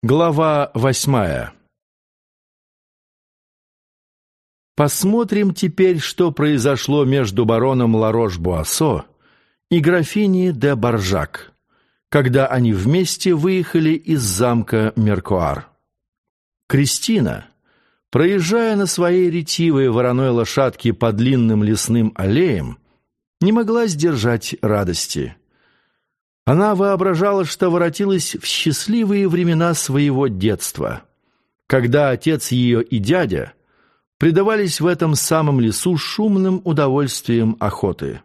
Глава восьмая Посмотрим теперь, что произошло между бароном Ларош-Буассо и графиней де Баржак, когда они вместе выехали из замка Меркуар. Кристина, проезжая на своей ретивой вороной лошадке по длинным лесным аллеям, не могла сдержать радости. Она воображала, что воротилась в счастливые времена своего детства, когда отец ее и дядя предавались в этом самом лесу шумным удовольствием охоты.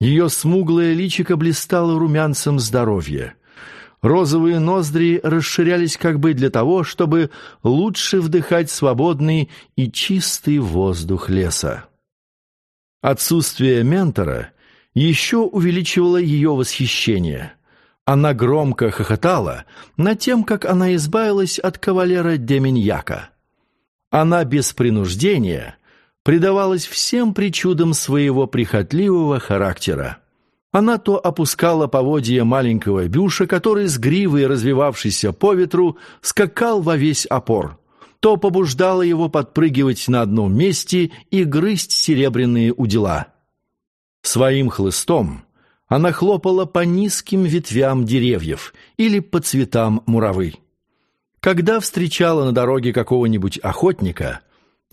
Ее смуглое личико блистало румянцем здоровья. Розовые ноздри расширялись как бы для того, чтобы лучше вдыхать свободный и чистый воздух леса. Отсутствие ментора еще увеличивало ее восхищение. Она громко хохотала над тем, как она избавилась от кавалера Деминьяка. Она без принуждения предавалась всем причудам своего прихотливого характера. Она то опускала поводья маленького бюша, который с гривой, развивавшейся по ветру, скакал во весь опор, то побуждала его подпрыгивать на одном месте и грызть серебряные удила. Своим хлыстом она хлопала по низким ветвям деревьев или по цветам муравы. Когда встречала на дороге какого-нибудь охотника,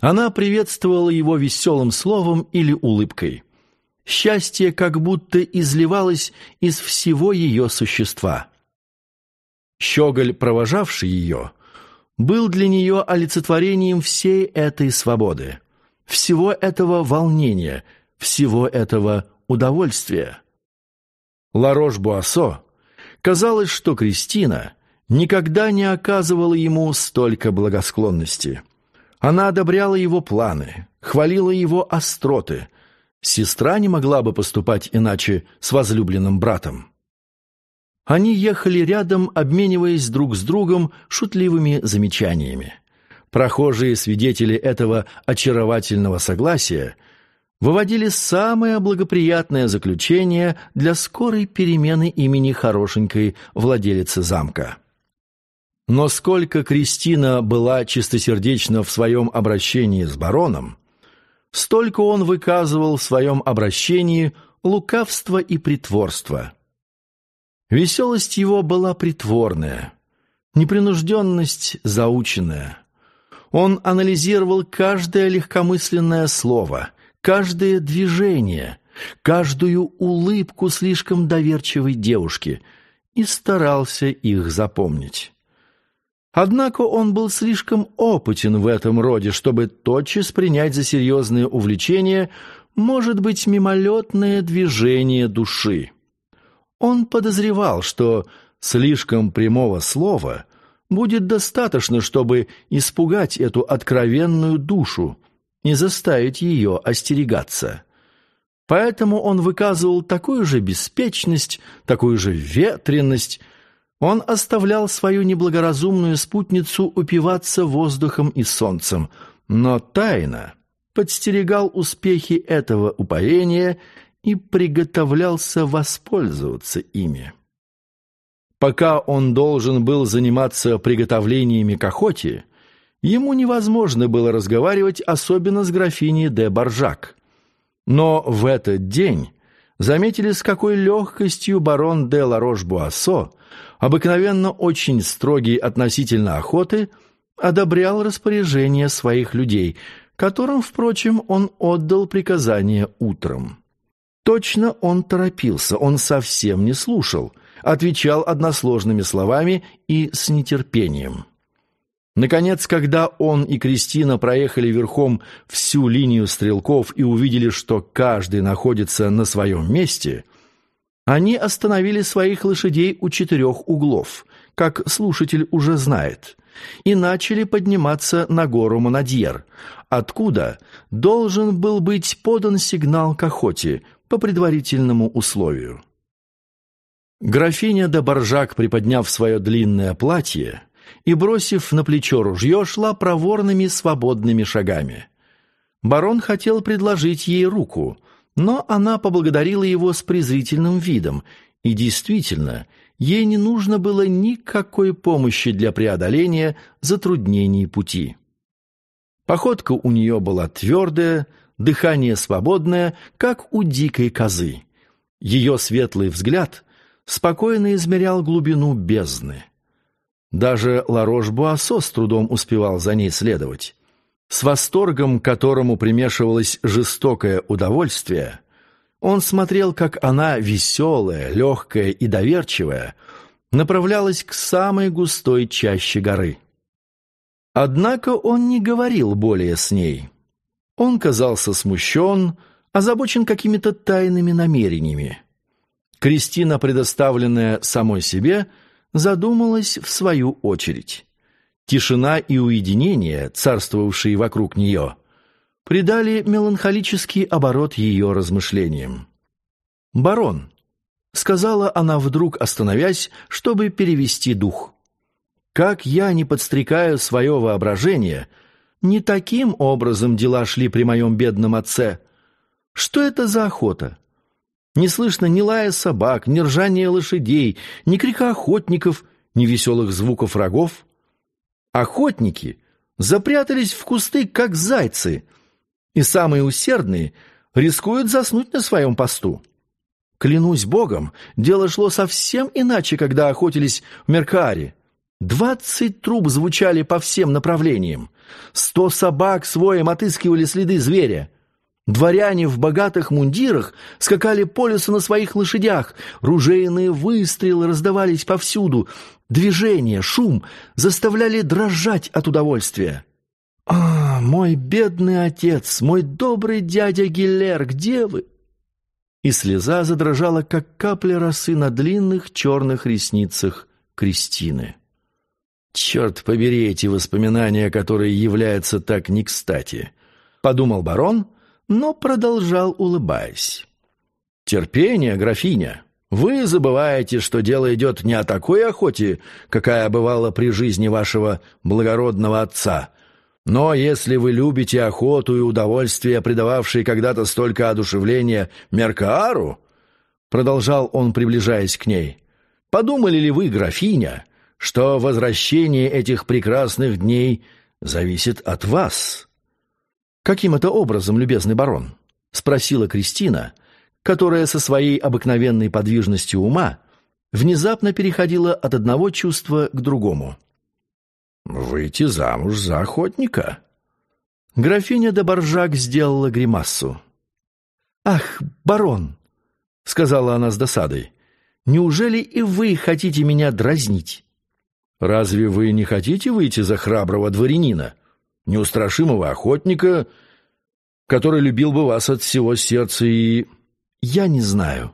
она приветствовала его веселым словом или улыбкой. Счастье как будто изливалось из всего ее существа. Щеголь, провожавший ее, был для нее олицетворением всей этой свободы, всего этого волнения – всего этого удовольствия. Ларош-Буассо казалось, что Кристина никогда не оказывала ему столько благосклонности. Она одобряла его планы, хвалила его остроты. Сестра не могла бы поступать иначе с возлюбленным братом. Они ехали рядом, обмениваясь друг с другом шутливыми замечаниями. Прохожие свидетели этого очаровательного согласия выводили самое благоприятное заключение для скорой перемены имени хорошенькой владелицы замка. Но сколько Кристина была чистосердечна в своем обращении с бароном, столько он выказывал в своем обращении лукавство и притворство. Веселость его была притворная, непринужденность заученная. Он анализировал каждое легкомысленное слово – каждое движение, каждую улыбку слишком доверчивой девушки и старался их запомнить. Однако он был слишком опытен в этом роде, чтобы тотчас принять за серьезное увлечение, может быть, мимолетное движение души. Он подозревал, что слишком прямого слова будет достаточно, чтобы испугать эту откровенную душу, не заставить ее остерегаться. Поэтому он выказывал такую же беспечность, такую же ветренность. Он оставлял свою неблагоразумную спутницу упиваться воздухом и солнцем, но тайно подстерегал успехи этого упоения и приготовлялся воспользоваться ими. Пока он должен был заниматься приготовлениями к охоте, Ему невозможно было разговаривать, особенно с графиней де Баржак. Но в этот день заметили, с какой легкостью барон де Ларош-Буассо, обыкновенно очень строгий относительно охоты, одобрял распоряжение своих людей, которым, впрочем, он отдал приказание утром. Точно он торопился, он совсем не слушал, отвечал односложными словами и с нетерпением. Наконец, когда он и Кристина проехали верхом всю линию стрелков и увидели, что каждый находится на своем месте, они остановили своих лошадей у четырех углов, как слушатель уже знает, и начали подниматься на гору Монадьер, откуда должен был быть подан сигнал к охоте по предварительному условию. Графиня де Боржак, приподняв свое длинное платье, и, бросив на плечо ружье, шла проворными свободными шагами. Барон хотел предложить ей руку, но она поблагодарила его с презрительным видом, и действительно, ей не нужно было никакой помощи для преодоления затруднений пути. Походка у нее была твердая, дыхание свободное, как у дикой козы. Ее светлый взгляд спокойно измерял глубину бездны. Даже Ларош-Буассо с трудом успевал за ней следовать. С восторгом, которому примешивалось жестокое удовольствие, он смотрел, как она, веселая, легкая и доверчивая, направлялась к самой густой чаще горы. Однако он не говорил более с ней. Он казался смущен, озабочен какими-то тайными намерениями. Кристина, предоставленная самой себе, задумалась в свою очередь. Тишина и уединение, царствовавшие вокруг нее, придали меланхолический оборот ее размышлениям. «Барон», — сказала она вдруг, остановясь, чтобы перевести дух, — «как я не подстрекаю свое воображение, не таким образом дела шли при моем бедном отце. Что это за охота?» Не слышно ни лая собак, ни ржания лошадей, ни крика охотников, ни веселых звуков рогов. Охотники запрятались в кусты, как зайцы, и самые усердные рискуют заснуть на своем посту. Клянусь Богом, дело шло совсем иначе, когда охотились в Меркаре. Двадцать труб звучали по всем направлениям. Сто собак своим отыскивали следы зверя. Дворяне в богатых мундирах скакали по лесу на своих лошадях, ружейные выстрелы раздавались повсюду, движение, шум заставляли дрожать от удовольствия. «А, мой бедный отец, мой добрый дядя Гиллер, где вы?» И слеза задрожала, как капля росы на длинных черных ресницах Кристины. «Черт побери эти воспоминания, которые являются так не кстати», — подумал барон, — но продолжал, улыбаясь. «Терпение, графиня. Вы забываете, что дело идет не о такой охоте, какая бывала при жизни вашего благородного отца. Но если вы любите охоту и удовольствие, придававшие когда-то столько одушевления Меркаару, продолжал он, приближаясь к ней, подумали ли вы, графиня, что возвращение этих прекрасных дней зависит от вас?» «Каким это образом, любезный барон?» — спросила Кристина, которая со своей обыкновенной подвижностью ума внезапно переходила от одного чувства к другому. «Выйти замуж за охотника?» Графиня де Боржак сделала гримассу. «Ах, барон!» — сказала она с досадой. «Неужели и вы хотите меня дразнить?» «Разве вы не хотите выйти за храброго дворянина?» Неустрашимого охотника, который любил бы вас от всего сердца и... Я не знаю.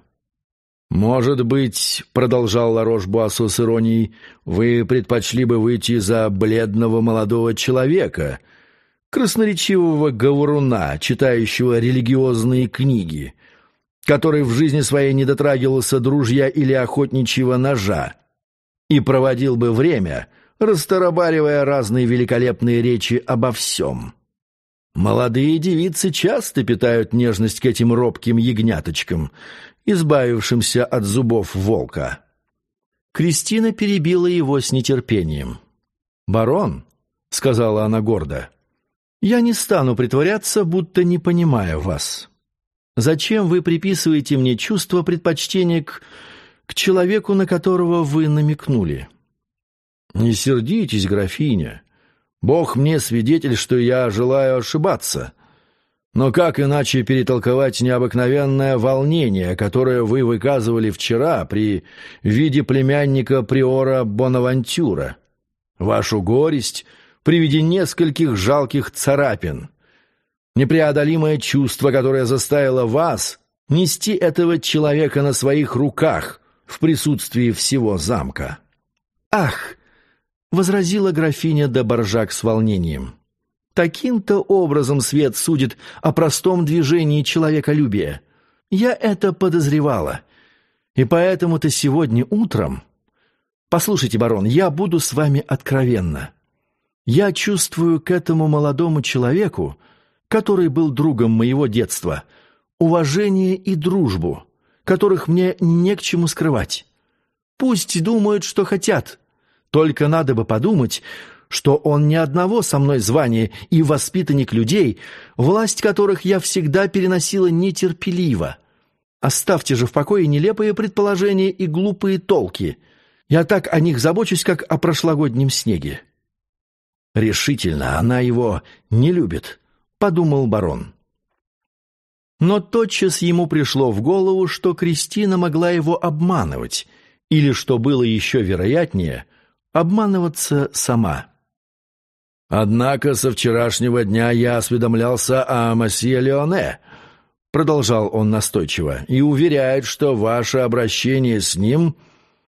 «Может быть, — продолжал Ларош Буассо с иронией, — вы предпочли бы выйти за бледного молодого человека, красноречивого говоруна, читающего религиозные книги, который в жизни своей не дотрагивался дружья или охотничьего ножа, и проводил бы время, расторобаривая разные великолепные речи обо всем. Молодые девицы часто питают нежность к этим робким ягняточкам, избавившимся от зубов волка. Кристина перебила его с нетерпением. «Барон», — сказала она гордо, — «я не стану притворяться, будто не понимаю вас. Зачем вы приписываете мне чувство предпочтения к, к человеку, на которого вы намекнули?» «Не сердитесь, графиня. Бог мне свидетель, что я желаю ошибаться. Но как иначе перетолковать необыкновенное волнение, которое вы выказывали вчера при виде племянника приора Бонавантюра? Вашу горесть при виде нескольких жалких царапин. Непреодолимое чувство, которое заставило вас нести этого человека на своих руках в присутствии всего замка. Ах!» Возразила графиня де Боржак с волнением. Таким-то образом свет судит о простом движении человеколюбия. Я это подозревала. И поэтому-то сегодня утром... Послушайте, барон, я буду с вами откровенна. Я чувствую к этому молодому человеку, который был другом моего детства, уважение и дружбу, которых мне не к чему скрывать. Пусть думают, что хотят. Только надо бы подумать, что он ни одного со мной звания и воспитанник людей, власть которых я всегда переносила нетерпеливо. Оставьте же в покое нелепые предположения и глупые толки. Я так о них забочусь, как о прошлогоднем снеге. Решительно она его не любит, подумал барон. Но тотчас ему пришло в голову, что Кристина могла его обманывать, или, что было еще вероятнее, обманываться сама. «Однако со вчерашнего дня я осведомлялся о масье Леоне», — продолжал он настойчиво, «и уверяет, что ваше обращение с ним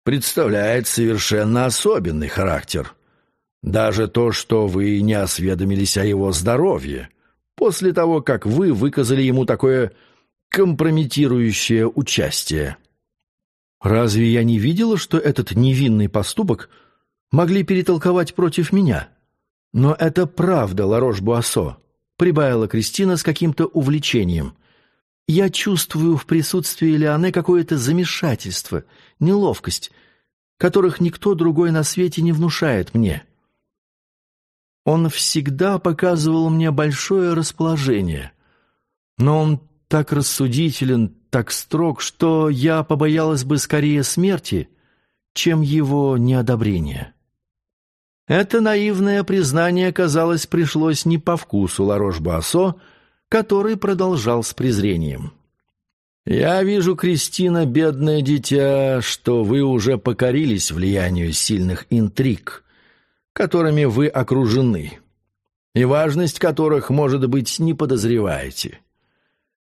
представляет совершенно особенный характер. Даже то, что вы не осведомились о его здоровье, после того, как вы выказали ему такое компрометирующее участие». «Разве я не видела, что этот невинный поступок могли перетолковать против меня?» «Но это правда, Ларош-Буассо», — прибавила Кристина с каким-то увлечением. «Я чувствую в присутствии Леоне какое-то замешательство, неловкость, которых никто другой на свете не внушает мне. Он всегда показывал мне большое расположение, но он так рассудителен, так строг, что я побоялась бы скорее смерти, чем его неодобрения». Это наивное признание, казалось, пришлось не по вкусу Ларош-Буассо, который продолжал с презрением. «Я вижу, Кристина, бедное дитя, что вы уже покорились влиянию сильных интриг, которыми вы окружены, и важность которых, может быть, не подозреваете.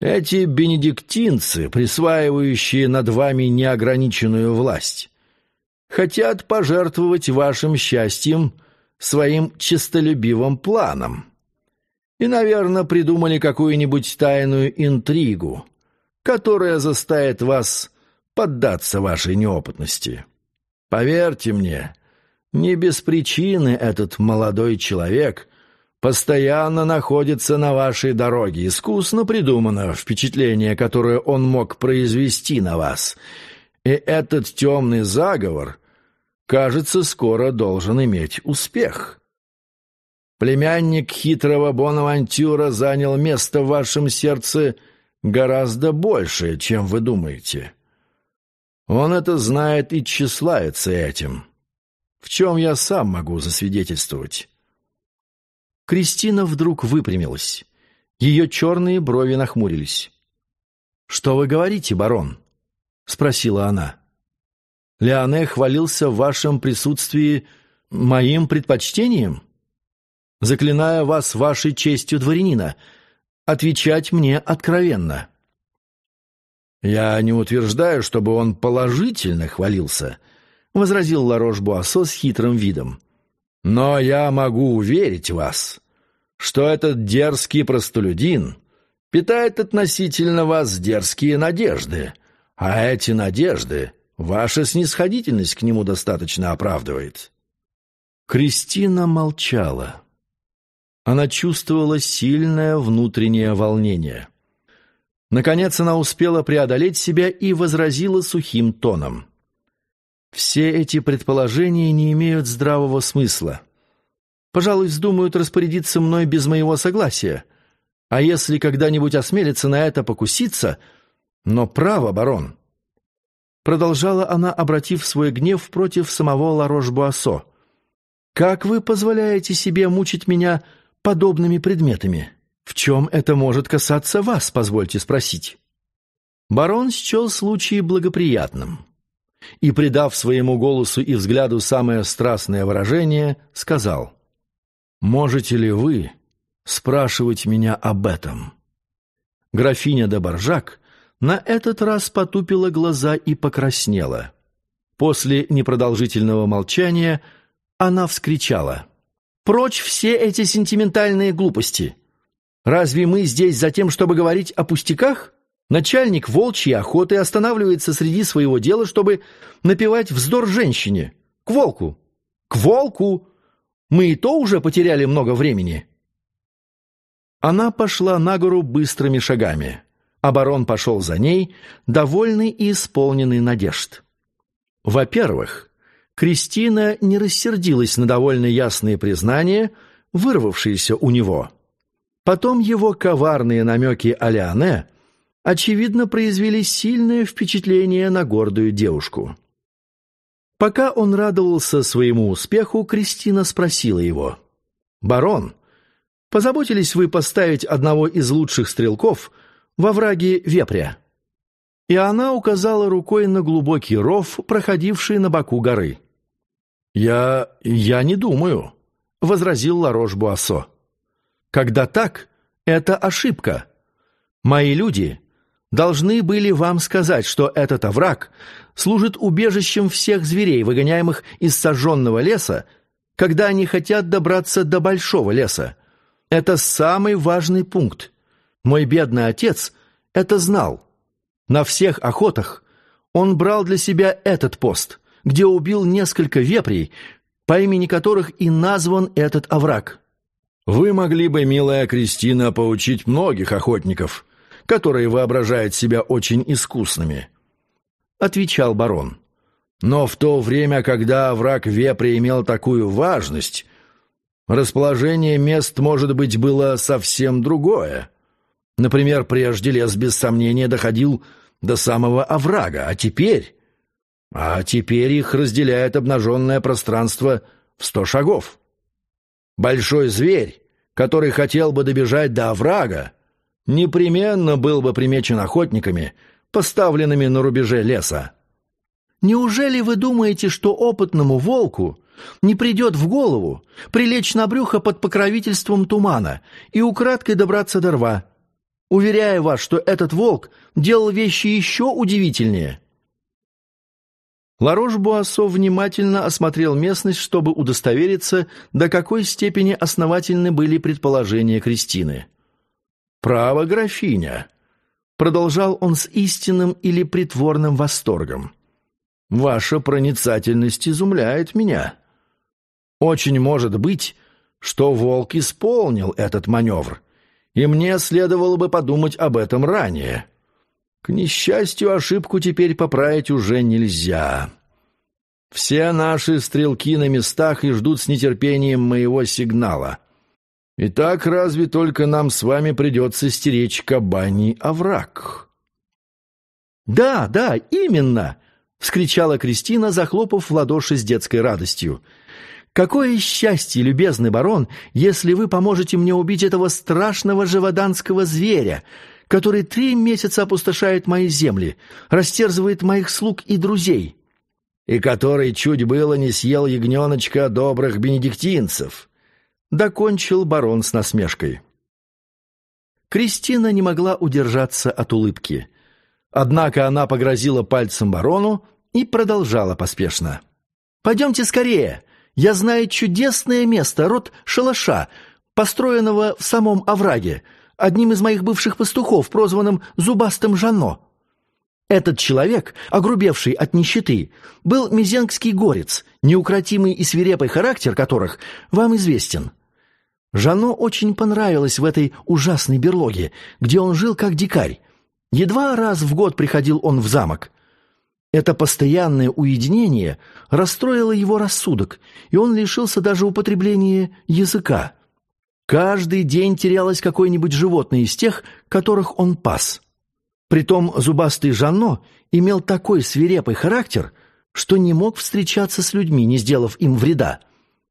Эти бенедиктинцы, присваивающие над вами неограниченную власть, хотят пожертвовать вашим счастьем своим честолюбивым планом. И, наверное, придумали какую-нибудь тайную интригу, которая заставит вас поддаться вашей неопытности. Поверьте мне, не без причины этот молодой человек постоянно находится на вашей дороге. Искусно придумано впечатление, которое он мог произвести на вас — и этот темный заговор, кажется, скоро должен иметь успех. Племянник хитрого Бонавантюра занял место в вашем сердце гораздо больше, чем вы думаете. Он это знает и тщеславится этим, в чем я сам могу засвидетельствовать. Кристина вдруг выпрямилась. Ее черные брови нахмурились. «Что вы говорите, барон?» — спросила она. «Леоне хвалился в вашем присутствии моим предпочтением? Заклиная вас вашей честью дворянина, отвечать мне откровенно». «Я не утверждаю, чтобы он положительно хвалился», — возразил Ларош-Буассо с хитрым видом. «Но я могу уверить вас, что этот дерзкий простолюдин питает относительно вас дерзкие надежды» А эти надежды ваша снисходительность к нему достаточно оправдывает». Кристина молчала. Она чувствовала сильное внутреннее волнение. Наконец она успела преодолеть себя и возразила сухим тоном. «Все эти предположения не имеют здравого смысла. Пожалуй, вздумают распорядиться мной без моего согласия. А если когда-нибудь осмелится на это покуситься — но право, барон!» Продолжала она, обратив свой гнев против самого Ларош-Буассо. «Как вы позволяете себе мучить меня подобными предметами? В чем это может касаться вас, позвольте спросить?» Барон счел случай благоприятным и, придав своему голосу и взгляду самое страстное выражение, сказал «Можете ли вы спрашивать меня об этом?» Графиня де Баржак на этот раз потупила глаза и покраснела. После непродолжительного молчания она вскричала. «Прочь все эти сентиментальные глупости! Разве мы здесь за тем, чтобы говорить о пустяках? Начальник волчьей охоты останавливается среди своего дела, чтобы напевать вздор женщине. К волку! К волку! Мы и то уже потеряли много времени!» Она пошла на гору быстрыми шагами а барон пошел за ней, довольный и исполненный надежд. Во-первых, Кристина не рассердилась на довольно ясные признания, вырвавшиеся у него. Потом его коварные намеки о Леоне, очевидно, произвели сильное впечатление на гордую девушку. Пока он радовался своему успеху, Кристина спросила его. «Барон, позаботились вы поставить одного из лучших стрелков во враге Вепря?» И она указала рукой на глубокий ров, проходивший на боку горы. «Я... я не думаю», — возразил Ларош-Буассо. «Когда так, это ошибка. Мои люди должны были вам сказать, что этот овраг служит убежищем всех зверей, выгоняемых из сожженного леса, когда они хотят добраться до большого леса. Это самый важный пункт. Мой бедный отец это знал. На всех охотах он брал для себя этот пост — где убил несколько вепрей, по имени которых и назван этот овраг. Вы могли бы, милая Кристина, поучить многих охотников, которые воображают себя очень искусными, — отвечал барон. Но в то время, когда овраг вепря имел такую важность, расположение мест, может быть, было совсем другое. Например, прежде лес без сомнения доходил до самого оврага, а теперь а теперь их разделяет обнаженное пространство в сто шагов. Большой зверь, который хотел бы добежать до оврага, непременно был бы примечен охотниками, поставленными на рубеже леса. Неужели вы думаете, что опытному волку не придет в голову прилечь на брюхо под покровительством тумана и украдкой добраться до рва? Уверяю вас, что этот волк делал вещи еще удивительнее. Ларош-Буассо внимательно осмотрел местность, чтобы удостовериться, до какой степени основательны были предположения Кристины. «Право, графиня!» — продолжал он с истинным или притворным восторгом. «Ваша проницательность изумляет меня. Очень может быть, что волк исполнил этот маневр, и мне следовало бы подумать об этом ранее». К несчастью, ошибку теперь поправить уже нельзя. Все наши стрелки на местах и ждут с нетерпением моего сигнала. Итак, разве только нам с вами придется стеречь кабаний овраг?» «Да, да, именно!» — вскричала Кристина, захлопав в ладоши с детской радостью. «Какое счастье, любезный барон, если вы поможете мне убить этого страшного живоданского зверя, который три месяца опустошает мои земли, растерзывает моих слуг и друзей, и который чуть было не съел ягненочка добрых бенедиктинцев», — докончил барон с насмешкой. Кристина не могла удержаться от улыбки. Однако она погрозила пальцем барону и продолжала поспешно. «Пойдемте скорее! Я знаю чудесное место, род шалаша, построенного в самом овраге, одним из моих бывших пастухов, прозванным Зубастым Жано. Этот человек, огрубевший от нищеты, был мезенкский горец, неукротимый и свирепый характер которых вам известен. Жано очень понравилось в этой ужасной берлоге, где он жил как дикарь. Едва раз в год приходил он в замок. Это постоянное уединение расстроило его рассудок, и он лишился даже употребления языка. Каждый день терялось какое-нибудь животное из тех, которых он пас. Притом зубастый Жанно имел такой свирепый характер, что не мог встречаться с людьми, не сделав им вреда.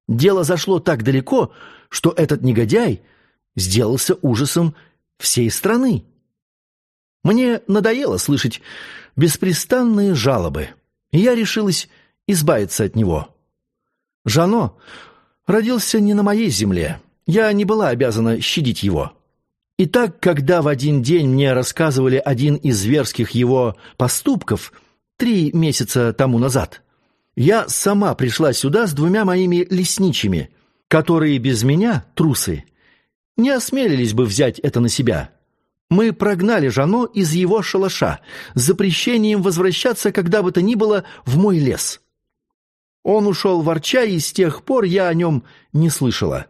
Дело зашло так далеко, что этот негодяй сделался ужасом всей страны. Мне надоело слышать беспрестанные жалобы, и я решилась избавиться от него. Жано родился не на моей земле, я не была обязана щадить его. Итак, когда в один день мне рассказывали один из зверских его поступков три месяца тому назад, я сама пришла сюда с двумя моими лесничими, которые без меня, трусы, не осмелились бы взять это на себя. Мы прогнали Жано из его шалаша запрещением возвращаться когда бы то ни было в мой лес. Он ушел ворча, и с тех пор я о нем не слышала.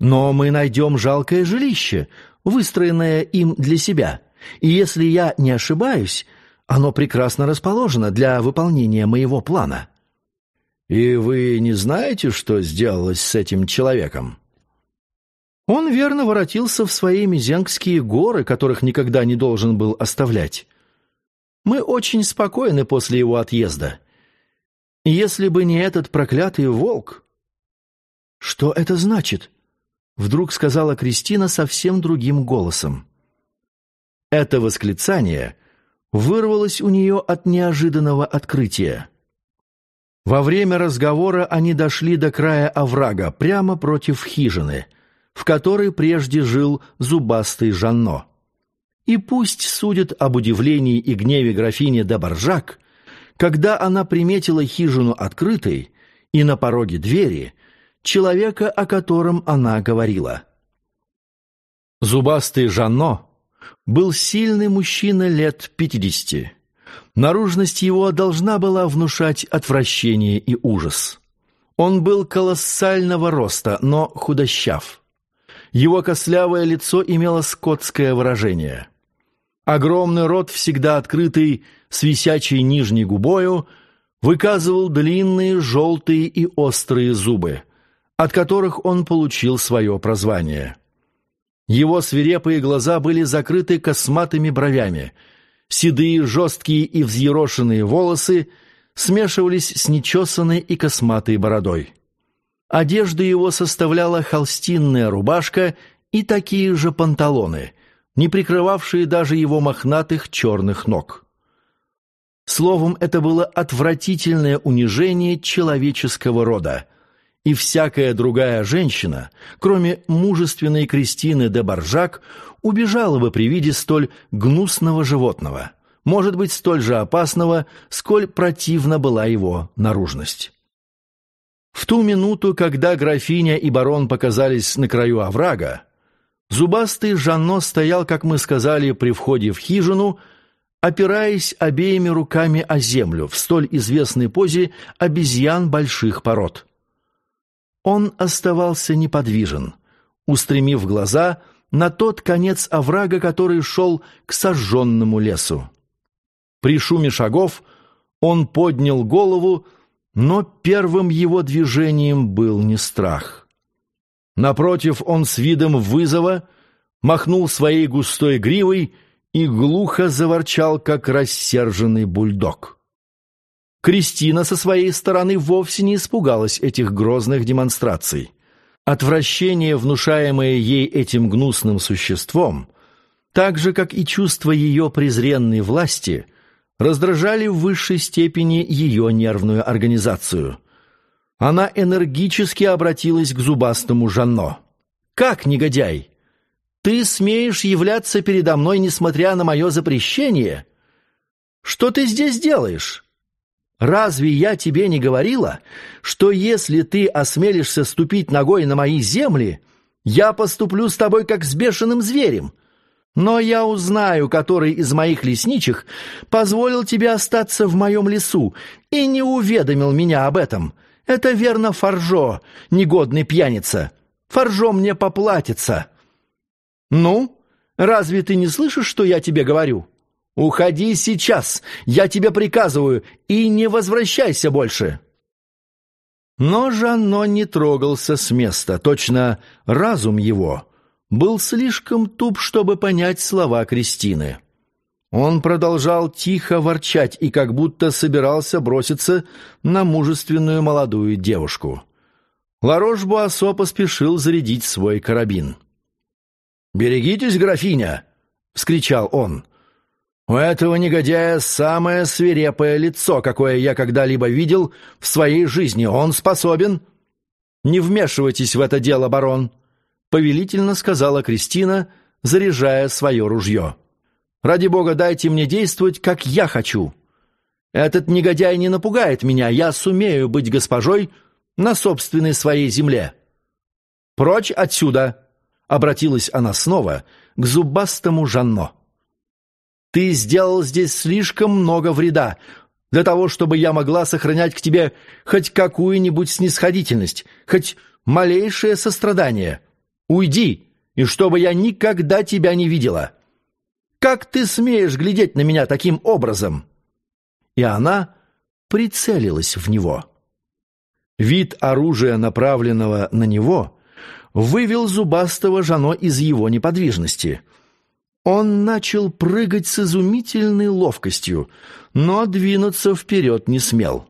Но мы найдем жалкое жилище, выстроенное им для себя. И если я не ошибаюсь, Оно прекрасно расположено для выполнения моего плана». «И вы не знаете, что сделалось с этим человеком?» Он верно воротился в свои Мизенгские горы, которых никогда не должен был оставлять. Мы очень спокойны после его отъезда. Если бы не этот проклятый волк... Что это значит? Вдруг сказала Кристина совсем другим голосом. Это восклицание вырвалось у нее от неожиданного открытия. Во время разговора они дошли до края оврага, прямо против хижины, в которой прежде жил зубастый Жанно. И пусть судят об удивлении и гневе графини де Баржак, когда она приметила хижину открытой и на пороге двери человека, о котором она говорила. Зубастый Жанно был сильный мужчина лет пятидесяти. Наружность его должна была внушать отвращение и ужас. Он был колоссального роста, но худощав. Его костлявое лицо имело скотское выражение. Огромный рот, всегда открытый, с висячей нижней губою, выказывал длинные, желтые и острые зубы, от которых он получил свое прозвание. Его свирепые глаза были закрыты косматыми бровями. Седые, жесткие и взъерошенные волосы смешивались с нечесанной и косматой бородой. Одежда его составляла холстинная рубашка и такие же панталоны, не прикрывавшие даже его мохнатых черных ног. Словом, это было отвратительное унижение человеческого рода, и всякая другая женщина, кроме мужественной Кристины де Баржак, убежала бы при виде столь гнусного животного, может быть, столь же опасного, сколь противна была его наружность. В ту минуту, когда графиня и барон показались на краю оврага, зубастый Жанно стоял, как мы сказали, при входе в хижину, опираясь обеими руками о землю в столь известной позе обезьян больших пород. Он оставался неподвижен, устремив глаза на тот конец оврага, который шел к сожженному лесу. При шуме шагов он поднял голову, но первым его движением был не страх. Напротив, он с видом вызова махнул своей густой гривой и глухо заворчал, как рассерженный бульдог. Кристина со своей стороны вовсе не испугалась этих грозных демонстраций. Отвращение, внушаемое ей этим гнусным существом, так же, как и чувство ее презренной власти, раздражали в высшей степени ее нервную организацию. Она энергически обратилась к зубастому Жанно. «Как, негодяй? Ты смеешь являться передо мной, несмотря на мое запрещение? Что ты здесь делаешь?» Разве я тебе не говорила, что если ты осмелишься ступить ногой на мои земли, я поступлю с тобой как с бешеным зверем? Но я узнаю, который из моих лесничих позволил тебе остаться в моем лесу и не уведомил меня об этом. Это верно Фаржо, негодный пьяница. Фаржо мне поплатится. Ну, разве ты не слышишь, что я тебе говорю?» «Уходи сейчас! Я тебе приказываю! И не возвращайся больше!» Но Жанно не трогался с места. Точно разум его был слишком туп, чтобы понять слова Кристины. Он продолжал тихо ворчать и как будто собирался броситься на мужественную молодую девушку. Ларош-Буассо поспешил зарядить свой карабин. «Берегитесь, графиня!» — вскричал он. У этого негодяя самое свирепое лицо, какое я когда-либо видел в своей жизни. Он способен...» «Не вмешивайтесь в это дело, барон», — повелительно сказала Кристина, заряжая свое ружье. «Ради бога, дайте мне действовать, как я хочу. Этот негодяй не напугает меня, я сумею быть госпожой на собственной своей земле». «Прочь отсюда!» — обратилась она снова к зубастому Жанно. Ты сделал здесь слишком много вреда для того, чтобы я могла сохранять к тебе хоть какую-нибудь снисходительность, хоть малейшее сострадание. Уйди, и чтобы я никогда тебя не видела. Как ты смеешь глядеть на меня таким образом?» И она прицелилась в него. Вид оружия, направленного на него, вывел зубастого Жано из его неподвижности. Он начал прыгать с изумительной ловкостью, но двинуться вперед не смел.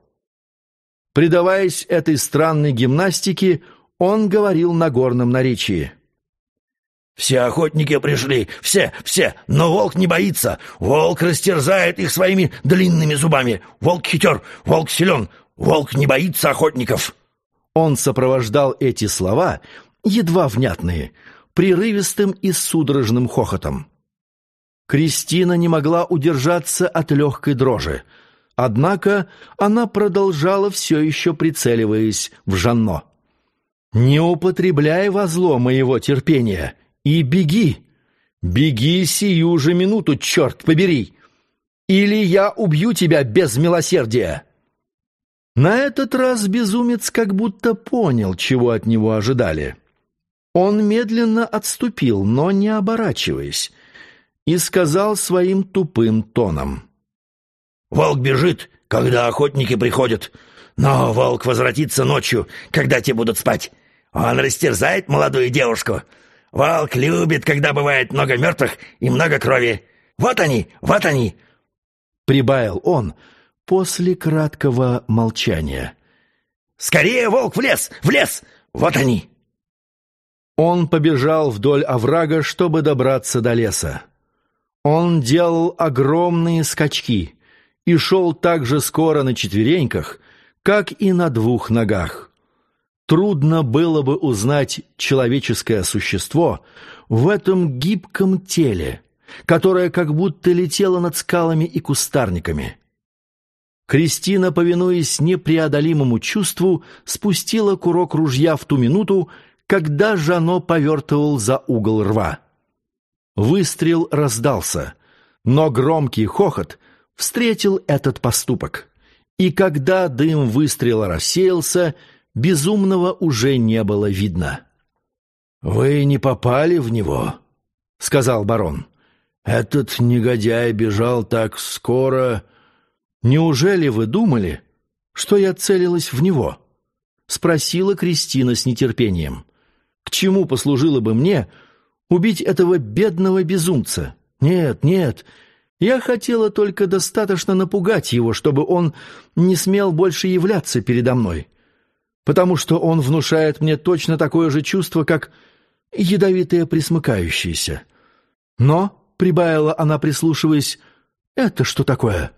Предаваясь этой странной гимнастике, он говорил на горном наречии. «Все охотники пришли, все, все, но волк не боится. Волк растерзает их своими длинными зубами. Волк хитер, волк силен, волк не боится охотников». Он сопровождал эти слова, едва внятные, прерывистым и судорожным хохотом. Кристина не могла удержаться от легкой дрожи. Однако она продолжала все еще прицеливаясь в Жанно. «Не употребляй во зло моего терпения и беги! Беги сию же минуту, черт побери! Или я убью тебя без милосердия!» На этот раз безумец как будто понял, чего от него ожидали. Он медленно отступил, но не оборачиваясь, и сказал своим тупым тоном. «Волк бежит, когда охотники приходят, но волк возвратится ночью, когда те будут спать. Он растерзает молодую девушку. Волк любит, когда бывает много мертвых и много крови. Вот они, вот они!» Прибавил он после краткого молчания. «Скорее, волк, в лес, в лес! Вот они!» Он побежал вдоль оврага, чтобы добраться до леса. Он делал огромные скачки и шел так же скоро на четвереньках, как и на двух ногах. Трудно было бы узнать человеческое существо в этом гибком теле, которое как будто летело над скалами и кустарниками. Кристина, повинуясь непреодолимому чувству, спустила курок ружья в ту минуту, когда Жано повертывал за угол рва. Выстрел раздался, но громкий хохот встретил этот поступок. И когда дым выстрела рассеялся, Безумного уже не было видно. «Вы не попали в него?» — сказал барон. «Этот негодяй бежал так скоро. Неужели вы думали, что я целилась в него?» — спросила Кристина с нетерпением. «К чему послужило бы мне убить этого бедного безумца? Нет, нет, я хотела только достаточно напугать его, чтобы он не смел больше являться передо мной потому что он внушает мне точно такое же чувство, как ядовитое присмыкающееся. Но, — прибавила она, прислушиваясь, — это что такое?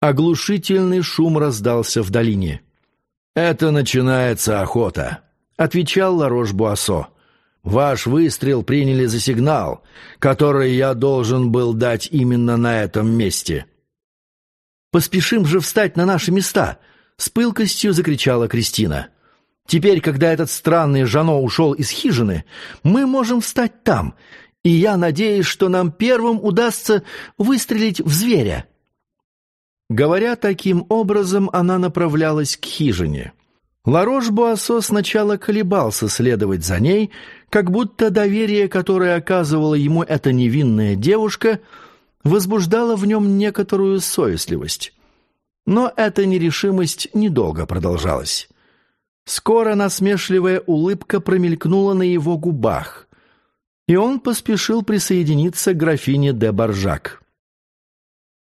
Оглушительный шум раздался в долине. «Это начинается охота», — отвечал Ларош-Буассо. «Ваш выстрел приняли за сигнал, который я должен был дать именно на этом месте». «Поспешим же встать на наши места», с пылкостью закричала Кристина. «Теперь, когда этот странный Жано ушел из хижины, мы можем встать там, и я надеюсь, что нам первым удастся выстрелить в зверя». Говоря таким образом, она направлялась к хижине. Ларош-Буассо сначала колебался следовать за ней, как будто доверие, которое оказывала ему эта невинная девушка, возбуждало в нем некоторую совестливость. Но эта нерешимость недолго продолжалась. Скоро насмешливая улыбка промелькнула на его губах, и он поспешил присоединиться к графине де Баржак.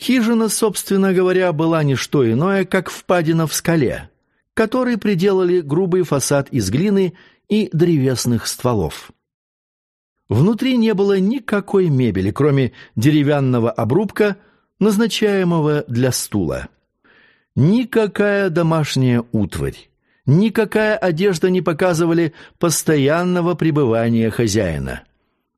Хижина, собственно говоря, была не что иное, как впадина в скале, которой приделали грубый фасад из глины и древесных стволов. Внутри не было никакой мебели, кроме деревянного обрубка, назначаемого для стула. Никакая домашняя утварь, никакая одежда не показывали постоянного пребывания хозяина.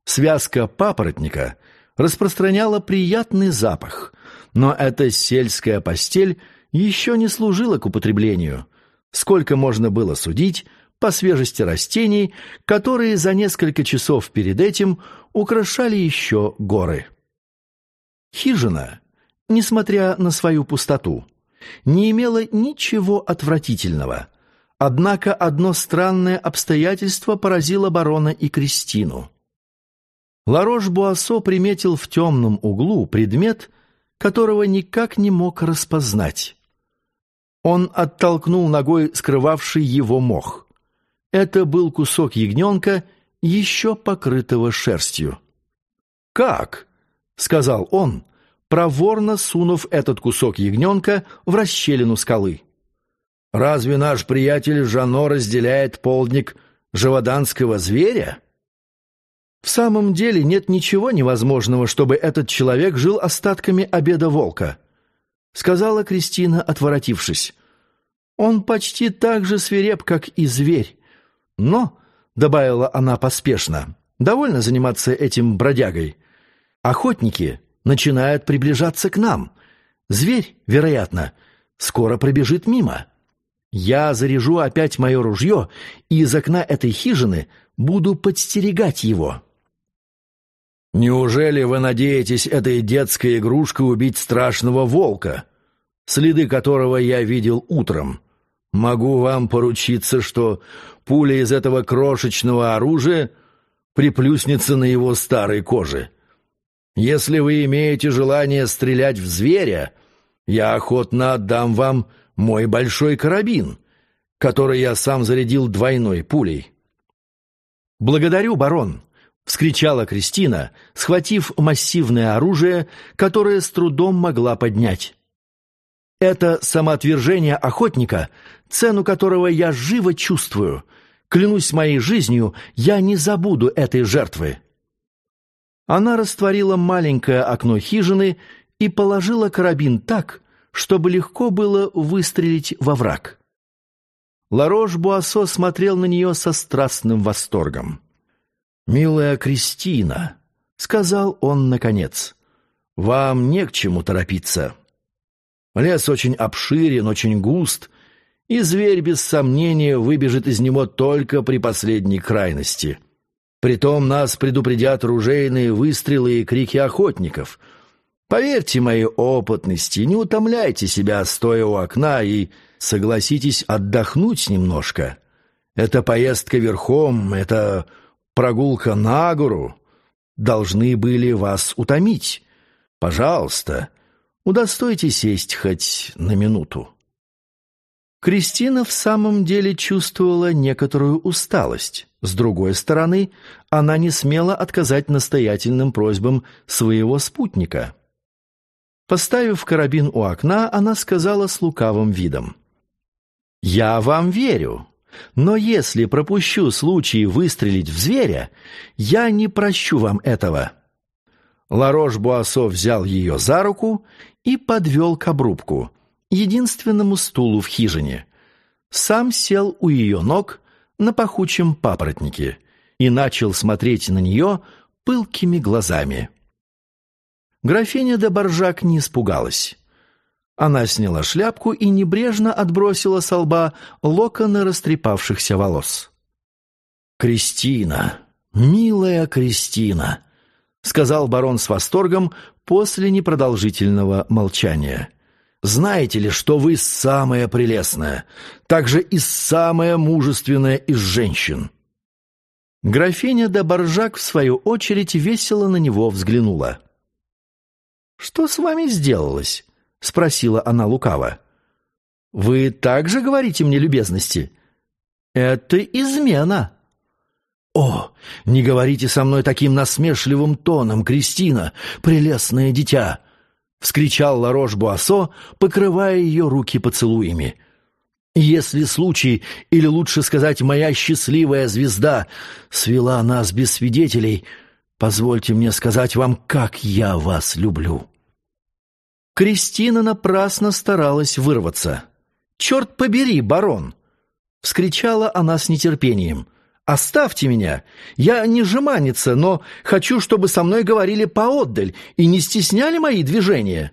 Связка папоротника распространяла приятный запах, но эта сельская постель еще не служила к употреблению. Сколько можно было судить по свежести растений, которые за несколько часов перед этим украшали еще горы. Хижина, несмотря на свою пустоту, не имела ничего отвратительного. Однако одно странное обстоятельство поразило барона и Кристину. Ларош-Буассо приметил в темном углу предмет, которого никак не мог распознать. Он оттолкнул ногой скрывавший его мох. Это был кусок ягненка, еще покрытого шерстью. «Как?» — сказал он, проворно сунув этот кусок ягненка в расщелину скалы. «Разве наш приятель Жано разделяет полдник живоданского зверя?» В самом деле нет ничего невозможного, чтобы этот человек жил остатками обеда волка, сказала Кристина, отворотившись. Он почти так же свиреп, как и зверь. Но, добавила она поспешно, довольно заниматься этим бродягой. Охотники начинают приближаться к нам. Зверь, вероятно, скоро пробежит мимо. Я заряжу опять мое ружье и из окна этой хижины буду подстерегать его. Неужели вы надеетесь этой детской игрушкой убить страшного волка, следы которого я видел утром? Могу вам поручиться, что пуля из этого крошечного оружия приплюснется на его старой коже. Если вы имеете желание стрелять в зверя, я охотно отдам вам мой большой карабин, который я сам зарядил двойной пулей. Благодарю, барон, — вскричала Кристина, схватив массивное оружие, которое с трудом могла поднять. «Это самоотвержение охотника, цену которого я живо чувствую. Клянусь моей жизнью, я не забуду этой жертвы». Она растворила маленькое окно хижины и положила карабин так, чтобы легко было выстрелить во враг. Ларош-Буассо смотрел на нее со страстным восторгом. «Милая Кристина», — сказал он наконец, — «вам не к чему торопиться. Лес очень обширен, очень густ, и зверь, без сомнения, выбежит из него только при последней крайности. Притом нас предупредят ружейные выстрелы и крики охотников. Поверьте моей опытности, не утомляйте себя, стоя у окна, и согласитесь отдохнуть немножко. Эта поездка верхом, это прогулка на гору должны были вас утомить. Пожалуйста, удостойте сесть хоть на минуту». Кристина в самом деле чувствовала некоторую усталость. С другой стороны, она не смела отказать настоятельным просьбам своего спутника. Поставив карабин у окна, она сказала с лукавым видом. «Я вам верю. Но если пропущу случай выстрелить в зверя, я не прощу вам этого». Ларош-Буассо взял ее за руку и подвел к обрубку, единственному стулу в хижине. Сам сел у ее ног на пахучем папоротнике и начал смотреть на нее пылкими глазами. Графиня де Боржак не испугалась. Она сняла шляпку и небрежно отбросила со лба локоны растрепавшихся волос. «Кристина, милая Кристина», — сказал барон с восторгом после непродолжительного молчания. «Знаете ли, что вы самая прелестная, также и самая мужественная из женщин?» Графиня де Боржак, в свою очередь, весело на него взглянула. «Что с вами сделалось?» — спросила она лукаво. «Вы также говорите мне любезности?» «Это измена». «О, не говорите со мной таким насмешливым тоном, Кристина, прелестное дитя!» — вскричал Ларош-Буассо, покрывая ее руки поцелуями. «Если случай, или лучше сказать, моя счастливая звезда, свела нас без свидетелей, позвольте мне сказать вам, как я вас люблю». Кристина напрасно старалась вырваться. «Черт побери, барон!» — вскричала она с нетерпением. «Оставьте меня! Я не жеманница, но хочу, чтобы со мной говорили поотдаль и не стесняли мои движения».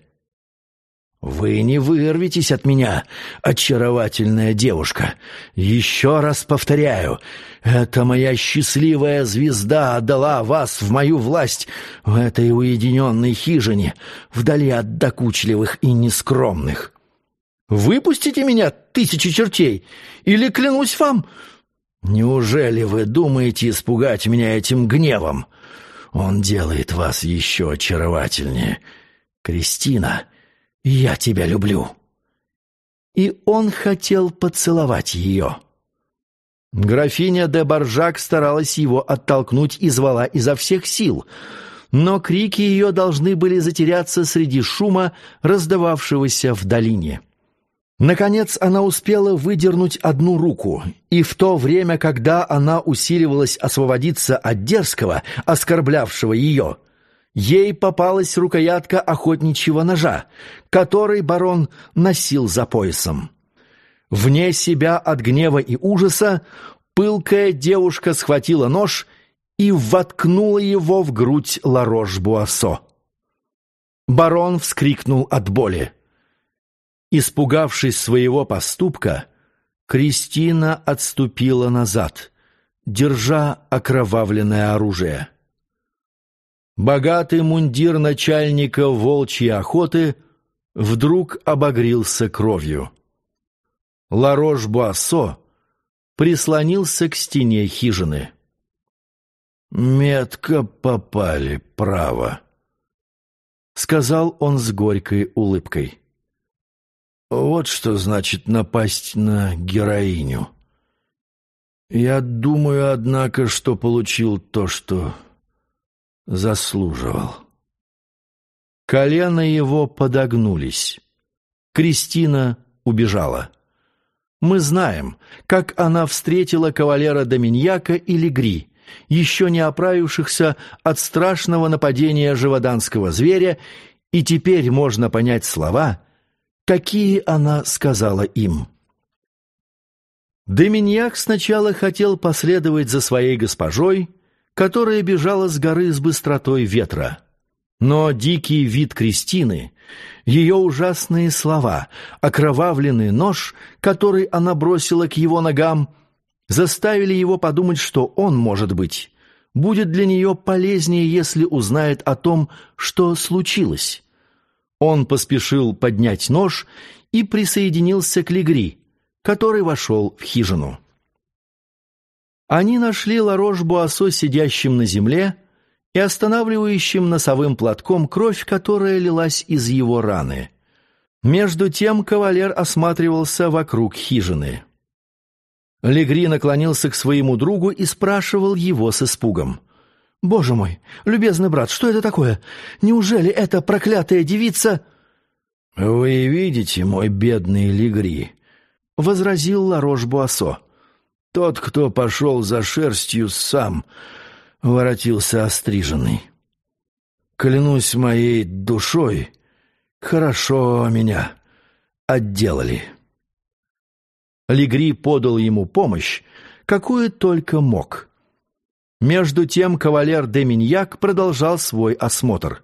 «Вы не вырветесь от меня, очаровательная девушка. Еще раз повторяю, это моя счастливая звезда отдала вас в мою власть в этой уединенной хижине, вдали от докучливых и нескромных. Выпустите меня, тысячи чертей, или, клянусь вам, неужели вы думаете испугать меня этим гневом? Он делает вас еще очаровательнее. Кристина, я тебя люблю». И он хотел поцеловать ее. Графиня де Баржак старалась его оттолкнуть и звала изо всех сил, но крики ее должны были затеряться среди шума, раздававшегося в долине. Наконец она успела выдернуть одну руку, и в то время, когда она усиливалась освободиться от дерзкого, оскорблявшего ее, ей попалась рукоятка охотничьего ножа, который барон носил за поясом. Вне себя от гнева и ужаса пылкая девушка схватила нож и воткнула его в грудь Ларош-Буассо. Барон вскрикнул от боли. Испугавшись своего поступка, Кристина отступила назад, держа окровавленное оружие. Богатый мундир начальника волчьей охоты вдруг обогрился кровью. Ларош-Буассо прислонился к стене хижины. «Метко попали, право», — сказал он с горькой улыбкой. Вот что значит напасть на героиню. Я думаю, однако, что получил то, что заслуживал. Колено его подогнулись. Кристина убежала. Мы знаем, как она встретила кавалера Доминьяка и Легри, еще не оправившихся от страшного нападения живоданского зверя, и теперь можно понять слова — какие она сказала им. Доминьяк сначала хотел последовать за своей госпожой, которая бежала с горы с быстротой ветра. Но дикий вид Кристины, ее ужасные слова, окровавленный нож, который она бросила к его ногам, заставили его подумать, что он, может быть, будет для нее полезнее, если узнает о том, что случилось. Он поспешил поднять нож и присоединился к Легри, который вошел в хижину. Они нашли Ларош-Буассо сидящим на земле и останавливающим носовым платком кровь, которая лилась из его раны. Между тем кавалер осматривался вокруг хижины. Легри наклонился к своему другу и спрашивал его с испугом — «Боже мой, любезный брат, что это такое? Неужели эта проклятая девица...» «Вы видите, мой бедный Легри», — возразил Ларош-Буассо. «Тот, кто пошел за шерстью, сам воротился остриженный. Клянусь моей душой, хорошо меня отделали». Легри подал ему помощь, какую только мог — между тем кавалер де Миньяк продолжал свой осмотр.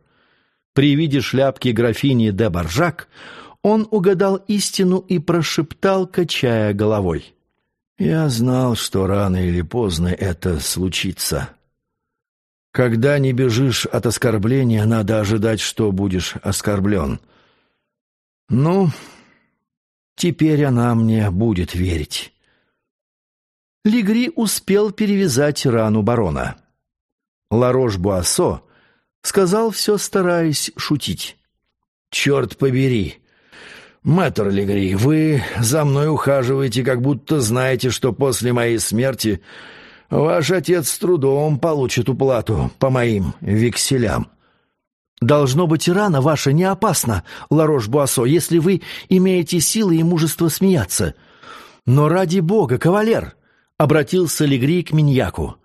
При виде шляпки графини де Баржак он угадал истину и прошептал, качая головой. «Я знал, что рано или поздно это случится. Когда не бежишь от оскорбления, надо ожидать, что будешь оскорблен. Ну, теперь она мне будет верить». Легри успел перевязать рану барона. Ларош-Буассо сказал все, стараясь шутить. «Черт побери! Мэтр Легри, вы за мной ухаживаете, как будто знаете, что после моей смерти ваш отец с трудом получит уплату по моим векселям». «Должно быть, рана ваша не опасна, Ларош-Буассо, если вы имеете силы и мужество смеяться. Но ради бога, кавалер!» Обратился Легри к Миньяку.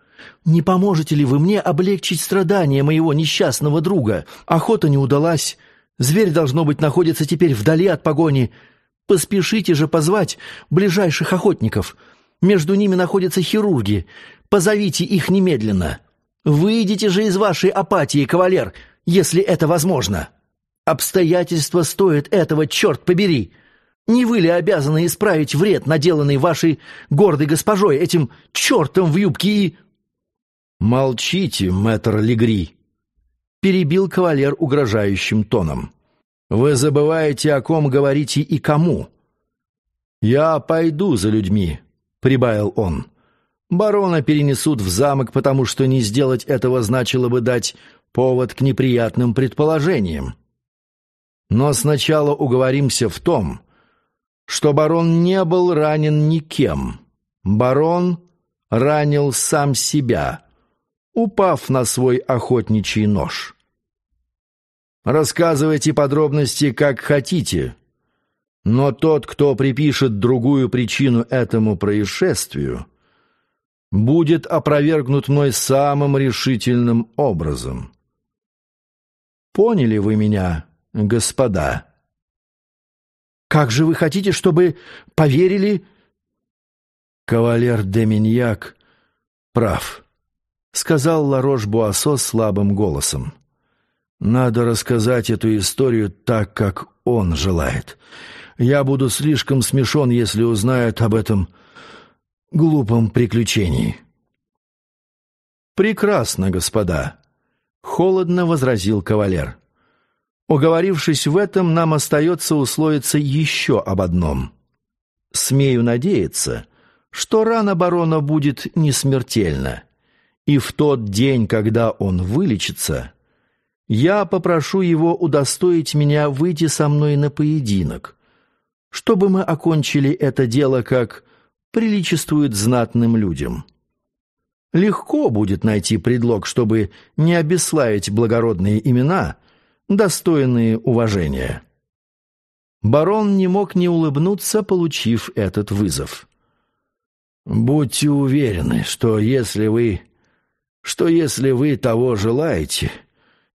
«Не поможете ли вы мне облегчить страдания моего несчастного друга? Охота не удалась. Зверь, должно быть, находится теперь вдали от погони. Поспешите же позвать ближайших охотников. Между ними находятся хирурги. Позовите их немедленно. Выйдите же из вашей апатии, кавалер, если это возможно. Обстоятельства стоят этого, черт побери!» Не вы ли обязаны исправить вред, наделанный вашей гордой госпожой, этим чертом в юбке и...» «Молчите, мэтр Легри!» — перебил кавалер угрожающим тоном. «Вы забываете, о ком говорите и кому». «Я пойду за людьми», — прибавил он. Барона перенесут в замок, потому что не сделать этого значило бы дать повод к неприятным предположениям. Но сначала уговоримся в том, что барон не был ранен никем. Барон ранил сам себя, упав на свой охотничий нож. Рассказывайте подробности, как хотите, но тот, кто припишет другую причину этому происшествию, будет опровергнут мной самым решительным образом. Поняли вы меня, господа? Как же вы хотите, чтобы поверили? Кавалер де Миньяк прав, сказал Ларош-Буассо слабым голосом. Надо рассказать эту историю так, как он желает. Я буду слишком смешон, если узнают об этом глупом приключении. Прекрасно, господа, холодно возразил кавалер. Уговорившись в этом, нам остается условиться еще об одном. Смею надеяться, что рана барона будет не смертельна, и в тот день, когда он вылечится, я попрошу его удостоить меня выйти со мной на поединок, чтобы мы окончили это дело, как приличествует знатным людям. Легко будет найти предлог, чтобы не обесславить благородные имена, достойные уважения. Барон не мог не улыбнуться, получив этот вызов. «Будьте уверены, что если вы... что если вы того желаете,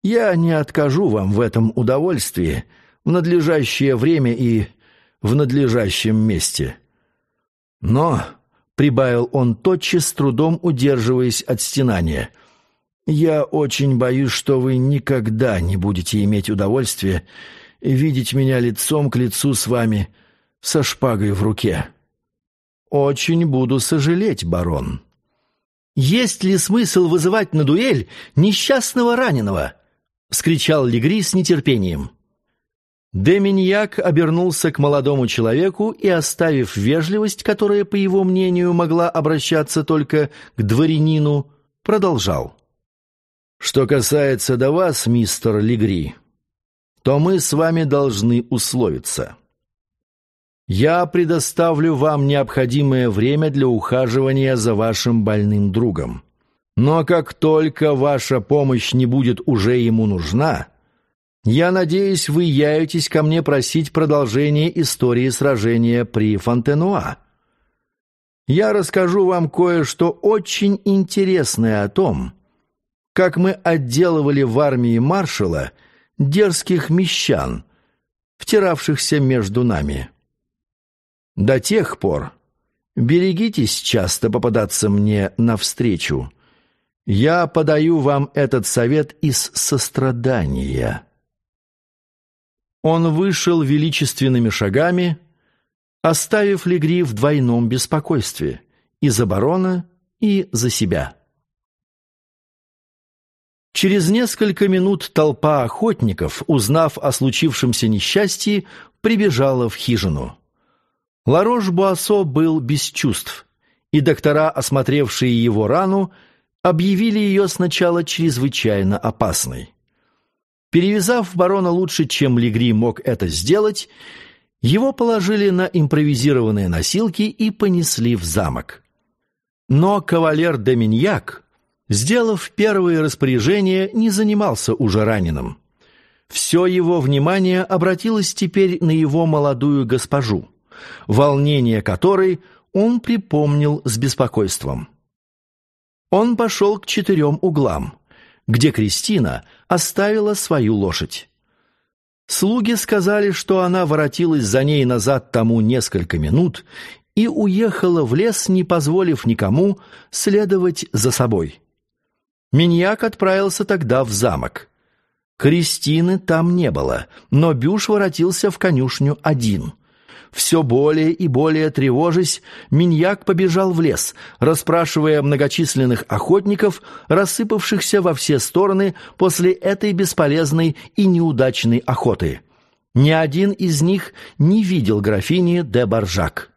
я не откажу вам в этом удовольствии в надлежащее время и в надлежащем месте. Но прибавил он тотчас, трудом удерживаясь от стенания. «Я очень боюсь, что вы никогда не будете иметь удовольствия видеть меня лицом к лицу с вами со шпагой в руке». «Очень буду сожалеть, барон». «Есть ли смысл вызывать на дуэль несчастного раненого?» — вскричал Легри с нетерпением. Деминьяк обернулся к молодому человеку и, оставив вежливость, которая, по его мнению, могла обращаться только к дворянину, продолжал. «Что касается до вас, мистер Легри, то мы с вами должны условиться. Я предоставлю вам необходимое время для ухаживания за вашим больным другом. Но как только ваша помощь не будет уже ему нужна, я надеюсь, вы явитесь ко мне просить продолжение истории сражения при Фонтенуа. Я расскажу вам кое-что очень интересное о том, как мы отделывали в армии маршала дерзких мещан, втиравшихся между нами. До тех пор берегитесь часто попадаться мне навстречу. Я подаю вам этот совет из сострадания». Он вышел величественными шагами, оставив Легри в двойном беспокойстве и за барона, и за себя. Через несколько минут толпа охотников, узнав о случившемся несчастье, прибежала в хижину. Ларош-Буассо был без чувств, и доктора, осмотревшие его рану, объявили ее сначала чрезвычайно опасной. Перевязав барона лучше, чем Легри мог это сделать, его положили на импровизированные носилки и понесли в замок. Но кавалер Доминьяк, сделав первые распоряжения, не занимался уже раненым. Все его внимание обратилось теперь на его молодую госпожу, волнение которой он припомнил с беспокойством. Он пошел к четырем углам – где Кристина оставила свою лошадь. Слуги сказали, что она воротилась за ней назад тому несколько минут и уехала в лес, не позволив никому следовать за собой. Миньяк отправился тогда в замок. Кристины там не было, но Бюш воротился в конюшню один — все более и более тревожась, Миньяк побежал в лес, расспрашивая многочисленных охотников, рассыпавшихся во все стороны после этой бесполезной и неудачной охоты. Ни один из них не видел графини де Баржак.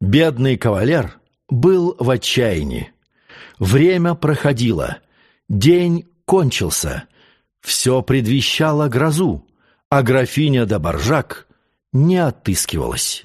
Бедный кавалер был в отчаянии. Время проходило, день кончился, все предвещало грозу, а графиня де Боржак не отыскивалась.